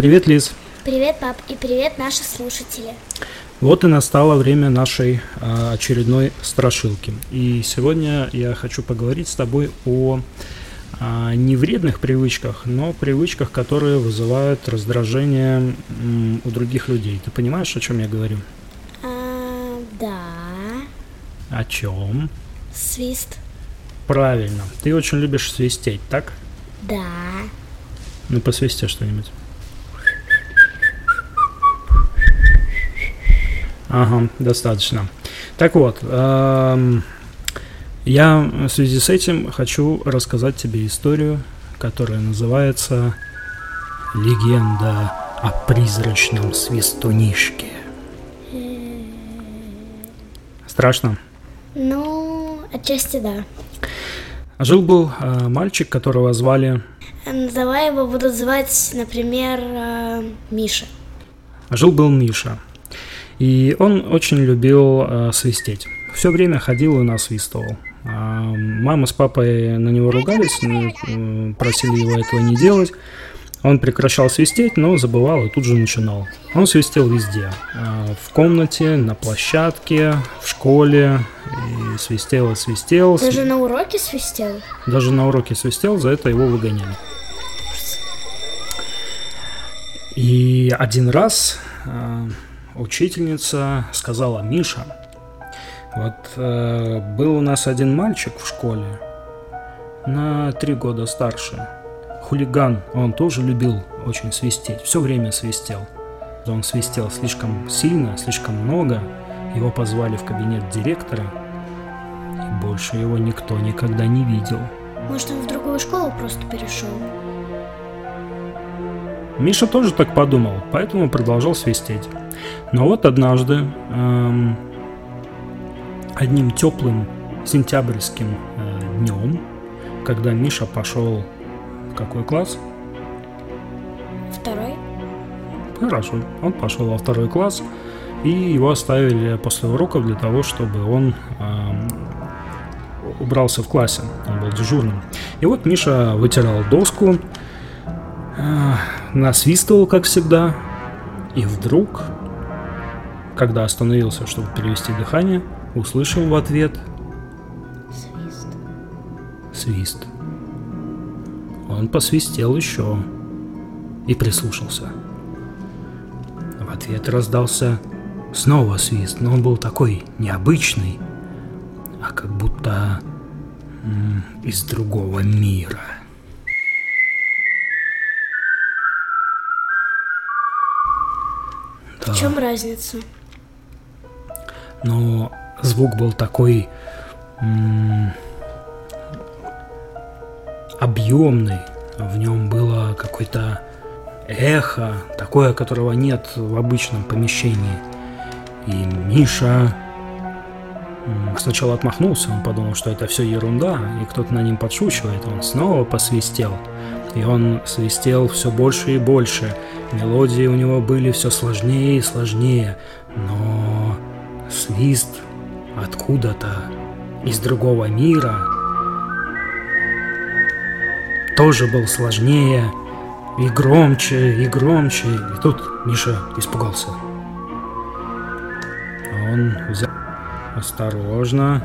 Привет, Лиз. Привет, пап, и привет, наши слушатели. Вот и настало время нашей а, очередной страшилки. И сегодня я хочу поговорить с тобой о а, не вредных привычках, но привычках, которые вызывают раздражение м, у других людей. Ты понимаешь, о чем я говорю? А, да, О чем? свист. Правильно. Ты очень любишь свистеть, так? Да. Ну, посвисти что-нибудь. Ага, достаточно. Так вот, эм, я в связи с этим хочу рассказать тебе историю, которая называется «Легенда о призрачном свистунишке». Страшно? Ну, отчасти да. Жил-был э, мальчик, которого звали... Называй его буду звать, например, э, Миша. Жил-был Миша. И он очень любил э, свистеть. Все время ходил и насвистывал. А мама с папой на него ругались, э, просили его этого не делать. Он прекращал свистеть, но забывал и тут же начинал. Он свистел везде. э, В комнате, на площадке, в школе. И свистел и свистел. Даже на уроке свистел? Даже на уроке свистел, за это его выгоняли. И один раз э, учительница сказала, Миша, вот э, был у нас один мальчик в школе, на три года старше, хулиган, он тоже любил очень свистеть, все время свистел. Он свистел слишком сильно, слишком много, его позвали в кабинет директора, и больше его никто никогда не видел. Может, он в другую школу просто перешел? Миша тоже так подумал, поэтому продолжал свистеть. Но вот однажды, эм, одним теплым сентябрьским э, днем, когда Миша пошел в какой класс? Второй? Хорошо, он пошел во второй класс, и его оставили после уроков для того, чтобы он эм, убрался в классе, он был дежурным. И вот Миша вытирал доску, э, насвистывал, как всегда, и вдруг, когда остановился, чтобы перевести дыхание, услышал в ответ Свист. свист. Он посвистел еще и прислушался. В ответ раздался снова свист, но он был такой необычный, а как будто из другого мира. Да. В чем разница? Но звук был такой объемный, в нем было какое-то эхо, такое, которого нет в обычном помещении. И Миша сначала отмахнулся, он подумал, что это все ерунда, и кто-то на ним подшучивает, он снова посвистел. И он свистел все больше и больше. Мелодии у него были все сложнее и сложнее. Но свист откуда-то из другого мира тоже был сложнее и громче, и громче. И тут Миша испугался. Он взял осторожно,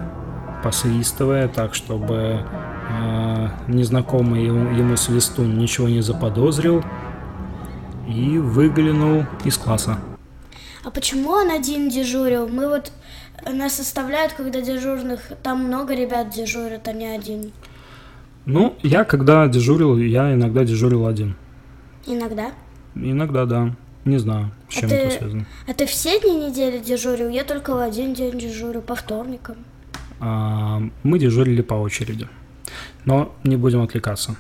посвистывая так, чтобы э, незнакомый ему, ему свистун ничего не заподозрил, и выглянул из класса. А почему он один дежурил? Мы вот нас оставляют, когда дежурных там много ребят дежурят, а не один. Ну, я когда дежурил, я иногда дежурил один. Иногда. Иногда, да. Не знаю, с А чем ты- это связано. А ты все дни недели дежурил? Я только в один день дежурю, по вторникам. А, мы дежурили по очереди. Но не будем отвлекаться.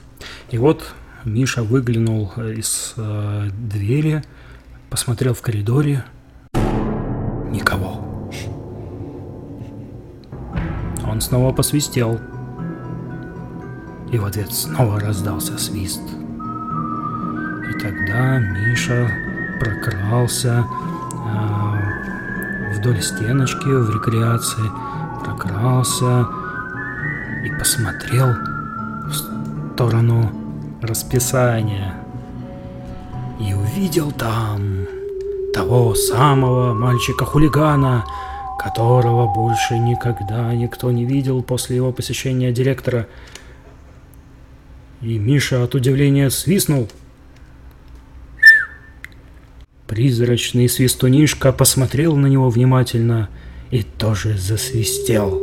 И вот Миша выглянул из э, двери, посмотрел в коридоре. Никого. Он снова посвистел. И в ответ снова раздался свист. И тогда Миша прокрался а, вдоль стеночки в рекреации, прокрался и посмотрел в сторону расписания. и увидел там того самого мальчика-хулигана, которого больше никогда никто не видел после его посещения директора. И Миша от удивления свистнул. Призрачный свистунишка посмотрел на него внимательно и тоже засвистел.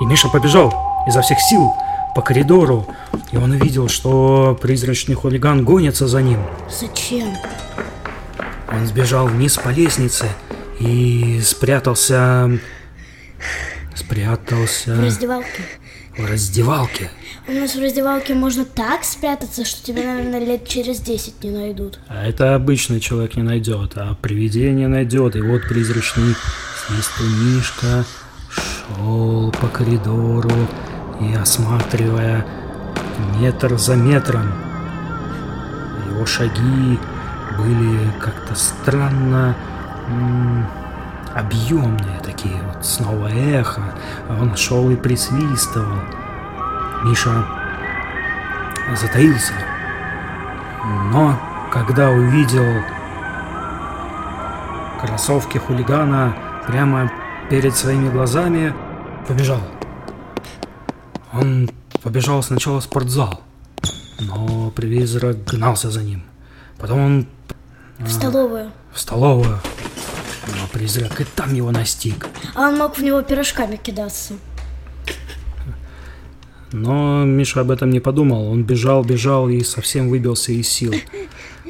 И Миша побежал изо всех сил по коридору, и он увидел, что призрачный хулиган гонится за ним. Зачем? Он сбежал вниз по лестнице и спрятался... Спрятался... В раздевалке. В раздевалке. У нас в раздевалке можно так спрятаться, что тебя, наверное, лет через 10 не найдут. А это обычный человек не найдет, а привидение найдет. И вот призрачный свистунишка шел по коридору и осматривая метр за метром. Его шаги были как-то странно объемные такие, вот снова эхо. Он шел и присвистывал. Миша затаился. Но когда увидел кроссовки хулигана прямо перед своими глазами, побежал. Он побежал сначала в спортзал, но призрак гнался за ним. Потом он В столовую. в столовую, но призрак и там его настиг. А он мог в него пирожками кидаться. Но Миша об этом не подумал. Он бежал, бежал и совсем выбился из сил.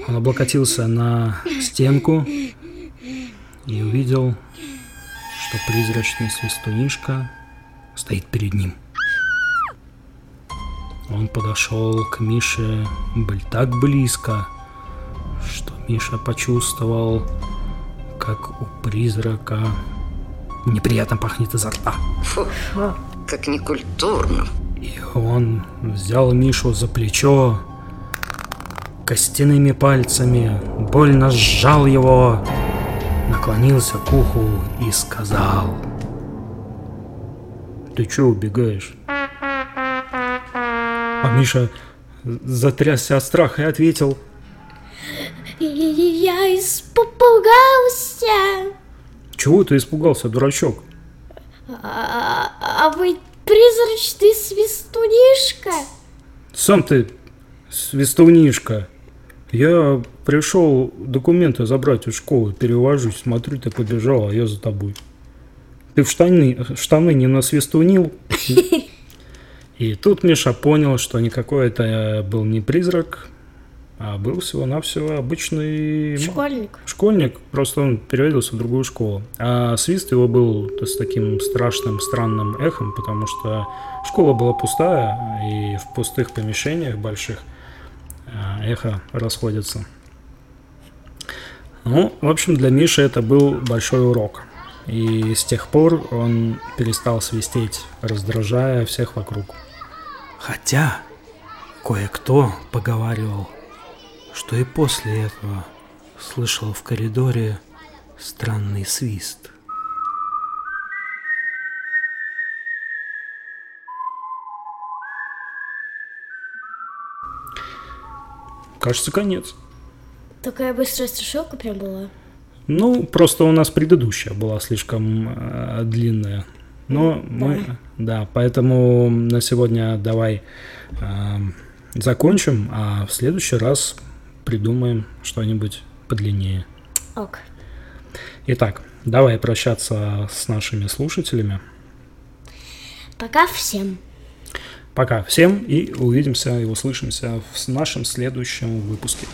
Он облокотился на стенку и увидел, что призрачный свистунишка стоит перед ним. Он подошел к Мише бл- так близко, что Миша почувствовал, как у призрака неприятно пахнет изо рта. Фу, как некультурно. И он взял Мишу за плечо, костяными пальцами больно сжал его, наклонился к уху и сказал. Ты чё убегаешь? А Миша затрясся от страха и ответил. Я испугался. Чего ты испугался, дурачок? А, а вы призрачный свистунишка? Сам ты свистунишка. Я пришел документы забрать из школы, перевожусь, смотрю, ты побежал, а я за тобой. Ты в штаны, штаны не насвистунил? И тут Миша понял, что никакой это был не призрак, а был всего-навсего обычный Школьник. школьник, просто он переводился в другую школу. А свист его был с таким страшным, странным эхом, потому что школа была пустая, и в пустых помещениях больших а, эхо расходится. Ну, в общем, для Миши это был большой урок. И с тех пор он перестал свистеть, раздражая всех вокруг. Хотя кое-кто поговаривал, что и после этого слышал в коридоре странный свист. Кажется, конец. Такая быстрая страшилка прям была. Ну, просто у нас предыдущая была слишком э, длинная. Но мы, да, поэтому на сегодня давай э, закончим, а в следующий раз придумаем что-нибудь подлиннее. Ок. Итак, давай прощаться с нашими слушателями. Пока всем. Пока всем и увидимся и услышимся в нашем следующем выпуске.